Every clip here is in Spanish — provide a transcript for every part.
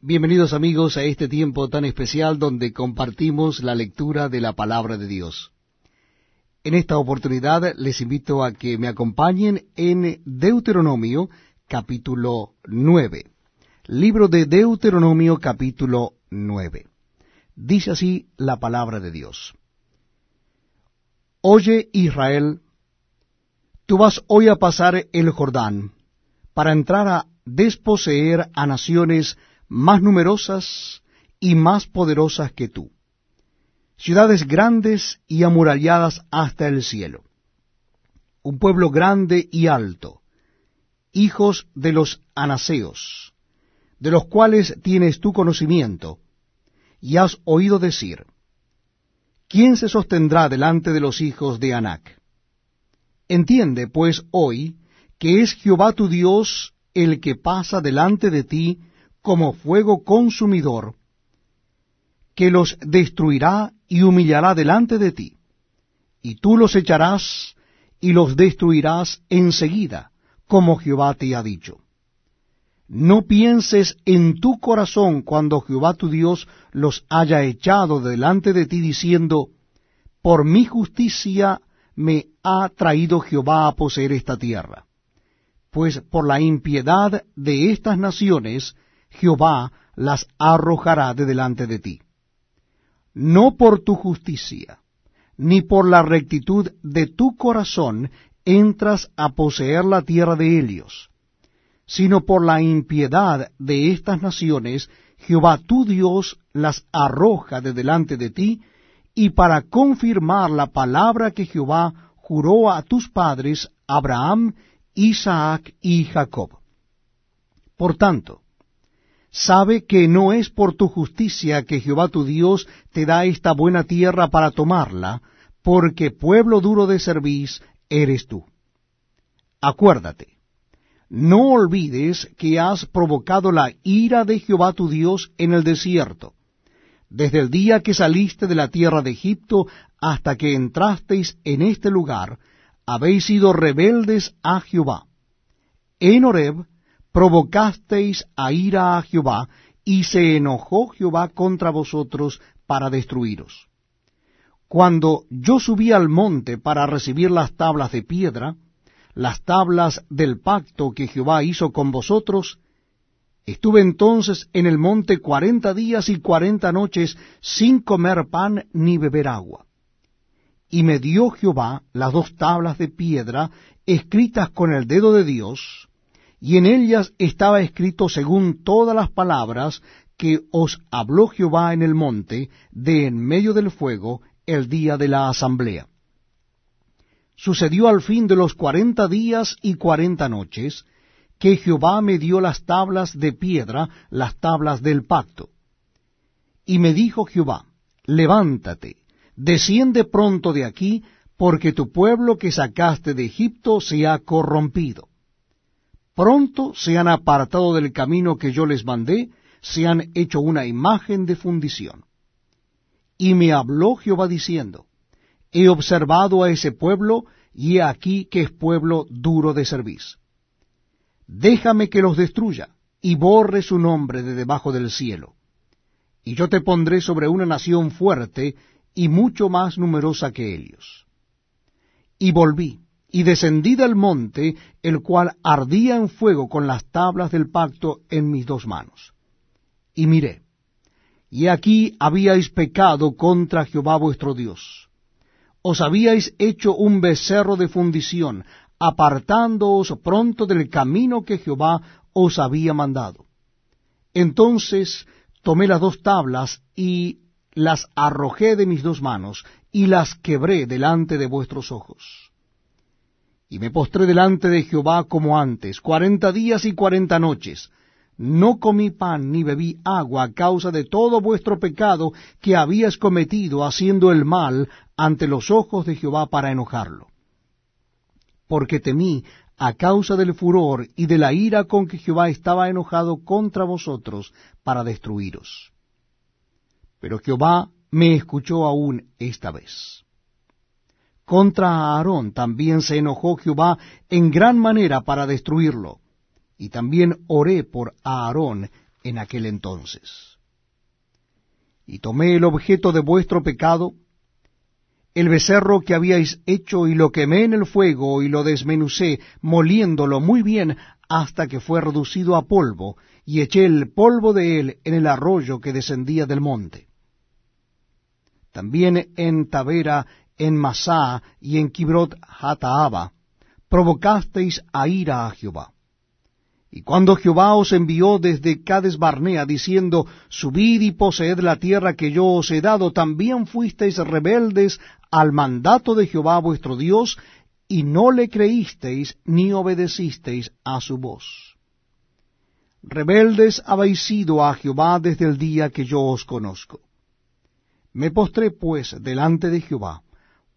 Bienvenidos amigos a este tiempo tan especial donde compartimos la lectura de la palabra de Dios. En esta oportunidad les invito a que me acompañen en Deuteronomio capítulo 9. Libro de Deuteronomio capítulo 9. Dice así la palabra de Dios. Oye Israel, tú vas hoy a pasar el Jordán para entrar a desposeer a naciones más numerosas y más poderosas que tú, ciudades grandes y amuralladas hasta el cielo, un pueblo grande y alto, hijos de los anaseos, de los cuales tienes tu conocimiento, y has oído decir, ¿quién se sostendrá delante de los hijos de Anac? Entiende, pues, hoy, que es Jehová tu Dios el que pasa delante de ti como fuego consumidor, que los destruirá y humillará delante de ti, y tú los echarás y los destruirás enseguida, como Jehová te ha dicho. No pienses en tu corazón cuando Jehová tu Dios los haya echado delante de ti, diciendo, por mi justicia me ha traído Jehová a poseer esta tierra. Pues por la impiedad de estas naciones Jehová las arrojará de delante de ti. No por tu justicia, ni por la rectitud de tu corazón entras a poseer la tierra de Helios, sino por la impiedad de estas naciones, Jehová tu Dios las arroja de delante de ti, y para confirmar la palabra que Jehová juró a tus padres, Abraham, Isaac y Jacob. Por tanto, sabe que no es por tu justicia que Jehová tu Dios te da esta buena tierra para tomarla, porque pueblo duro de cerviz eres tú. Acuérdate, no olvides que has provocado la ira de Jehová tu Dios en el desierto, desde el día que saliste de la tierra de Egipto hasta que entrasteis en este lugar, habéis sido rebeldes a Jehová. En Horeb provocasteis a ira a Jehová, y se enojó Jehová contra vosotros para destruiros. Cuando yo subí al monte para recibir las tablas de piedra, las tablas del pacto que Jehová hizo con vosotros, estuve entonces en el monte cuarenta días y cuarenta noches sin comer pan ni beber agua. Y me dio Jehová las dos tablas de piedra escritas con el dedo de Dios, y en ellas estaba escrito según todas las palabras que os habló Jehová en el monte de en medio del fuego el día de la asamblea. Sucedió al fin de los cuarenta días y cuarenta noches, que Jehová me dio las tablas de piedra, las tablas del pacto. Y me dijo Jehová, levántate, desciende pronto de aquí, porque tu pueblo que sacaste de Egipto se ha corrompido pronto se han apartado del camino que yo les mandé, se han hecho una imagen de fundición. Y me habló Jehová diciendo, He observado a ese pueblo, y he aquí que es pueblo duro de servicio. Déjame que los destruya, y borre su nombre de debajo del cielo. Y yo te pondré sobre una nación fuerte, y mucho más numerosa que ellos. Y volví, y descendí del monte, el cual ardía en fuego con las tablas del pacto en mis dos manos. Y miré, y aquí habíais pecado contra Jehová vuestro Dios. Os habíais hecho un becerro de fundición, apartándoos pronto del camino que Jehová os había mandado. Entonces tomé las dos tablas y las arrojé de mis dos manos, y las quebré delante de vuestros ojos y me postré delante de Jehová como antes, cuarenta días y cuarenta noches. No comí pan ni bebí agua a causa de todo vuestro pecado que habías cometido haciendo el mal ante los ojos de Jehová para enojarlo. Porque temí a causa del furor y de la ira con que Jehová estaba enojado contra vosotros para destruiros. Pero Jehová me escuchó aún esta vez. Contra Aarón también se enojó Jehová en gran manera para destruirlo. Y también oré por Aarón en aquel entonces. Y tomé el objeto de vuestro pecado, el becerro que habíais hecho, y lo quemé en el fuego, y lo desmenucé, moliéndolo muy bien hasta que fue reducido a polvo, y eché el polvo de él en el arroyo que descendía del monte. También en Tavera, en Masá y en Kibrot Hataaba, provocasteis a ira a Jehová. Y cuando Jehová os envió desde Cades Barnea, diciendo, Subid y poseed la tierra que yo os he dado, también fuisteis rebeldes al mandato de Jehová vuestro Dios, y no le creísteis ni obedecisteis a su voz. Rebeldes habéis sido a Jehová desde el día que yo os conozco. Me postré pues delante de Jehová.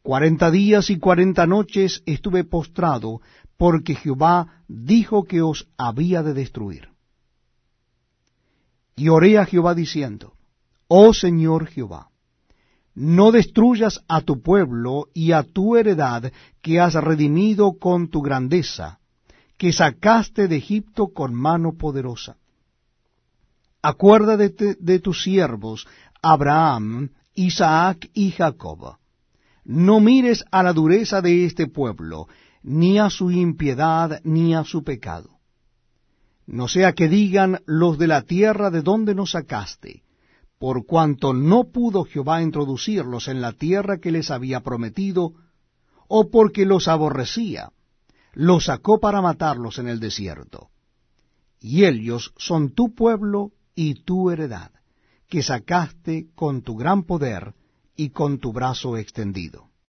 Cuarenta días y cuarenta noches estuve postrado, porque Jehová dijo que os había de destruir. Y oré a Jehová diciendo, Oh Señor Jehová, no destruyas a tu pueblo y a tu heredad que has redimido con tu grandeza, que sacaste de Egipto con mano poderosa. Acuérdate de tus siervos, Abraham, Isaac y Jacob. No mires a la dureza de este pueblo, ni a su impiedad, ni a su pecado. No sea que digan los de la tierra de donde nos sacaste, por cuanto no pudo Jehová introducirlos en la tierra que les había prometido, o porque los aborrecía, los sacó para matarlos en el desierto. Y ellos son tu pueblo y tu heredad, que sacaste con tu gran poder y con tu brazo extendido.